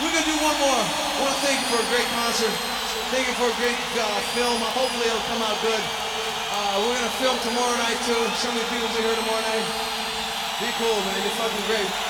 We're gonna do one more. I want to thank you for a great concert. Thank you for a great uh, film. Hopefully it'll come out good. Uh, we're gonna film tomorrow night too. So the people will be here tomorrow night. Be cool, man. You're fucking great.